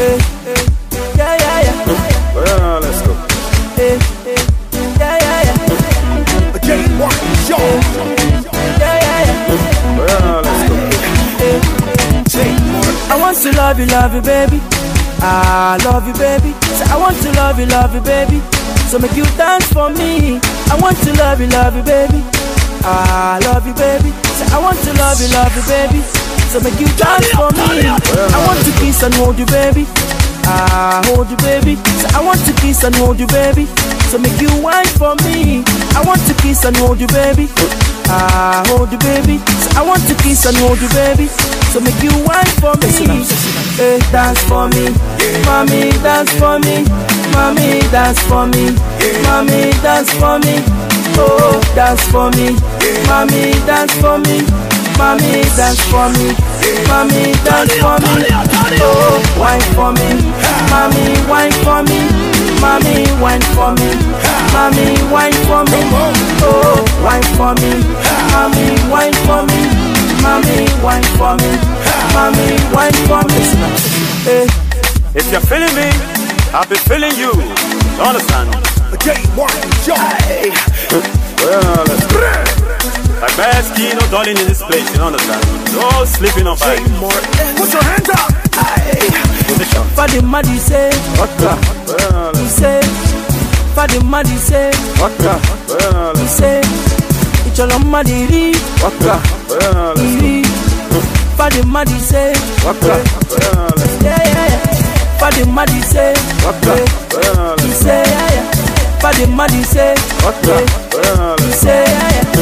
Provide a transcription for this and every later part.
Eh, eh, yeah, yeah, yeah. Oh, yeah, let's go. Eh, eh, yeah, yeah, yeah. Again, one shot. Yeah, yeah, yeah. Oh, yeah, now let's go. I want to love you, love you, baby. I love you, baby. Say, I want to love you, love you, baby. So make you dance for me. I want to love you, love you, baby. I love you, baby. Say, I want to love you, love you, baby. So make you dance for me. I want to kiss and hold you, baby. I hold you, baby. Say, I want to kiss and hold you, baby. So make you wine for me. I want to kiss and hold you, baby. I hold you, baby. Say, I want to kiss and hold you, baby. So make you wine for me. Hey, eh, dance for me. Mommy, dance for me. Mommy, dance for me. Mommy, dance for me. Oh, dance for me. Mommy, dance for me. Mommy, dance for me. Mommy, dance for me. Oh, wine for me. Mommy, wine for me. Mommy, wine for me. Mommy, wine for me. Oh, wine for me. Mommy, wine for me. Mommy, wine for me. Mommy, wine for me. Hey, If you're feeling me, I'll be feeling you. You understand? Again, one shot. Oh, yeah, now let's go. Like best key, no darling in this place, you understand? No sleeping on Jay bike. Martin. Put your hands up. Position. Fadima di say, Waka. Oh, he say. Fadima di say, Waka. Oh, he say. Icholoma di ri, Waka. Oh, yeah, now let's ri. Fadima di say, Waka. Oh, yeah, now let's go. yeah yeah yeah. Fadima di say, Waka. Oh, he say yeah yeah. Fadima di say, go. Waka. Yeah, now he say yeah yeah.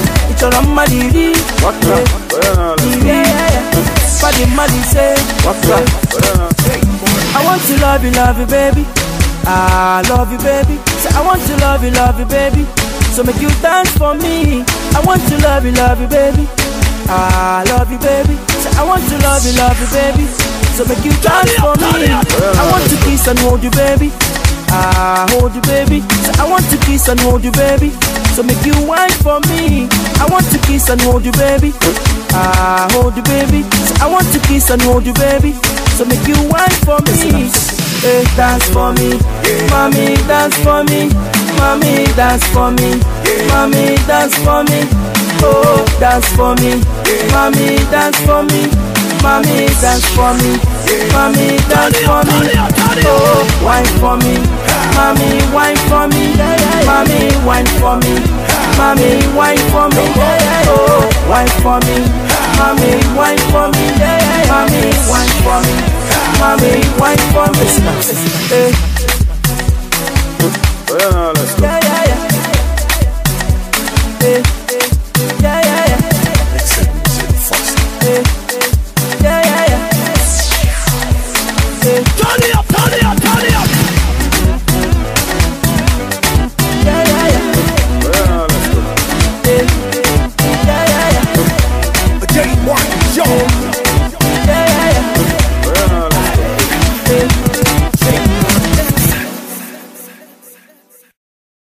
Di ri, go. Waka. Oh, yeah, now let's go. yeah yeah yeah. Fadima di say. Waka. Oh, yeah, now let's go. I want to love you, love you, baby. I love you, baby. Say, I want to love you, love you, baby. So make you dance for me. I want to love you, love you, baby. I love you, baby. Say, I want to love you, love you, baby. So make you dance for me. I want to kiss and hold you, baby. I hold you, baby. Say, I want to kiss and hold you, baby. So make you wine for me. I want to kiss and hold you, baby. I hold you, baby. Say, I want to kiss and hold you, baby. So make you wine for me. Hey, dance for me. Mommy, dance for me. Mommy, dance for me. Mommy, dance for me. Oh, dance for me. Mommy, dance for me. Mommy, dance for me. Mommy, dance for me. Oh, wine for me. Mommy, wine for me. Mommy, wine for me. Mommy, wine for me. Oh, wine for me. Mommy, wine for me. Mommy, wine for me. Mommy, wine for me. Hey, eh. Oh, yeah, let's go. yeah, yeah, yeah. Hey, hey, yeah, yeah, yeah. Hey, eh. hey, yeah, yeah, yeah. Hey. Turn it up.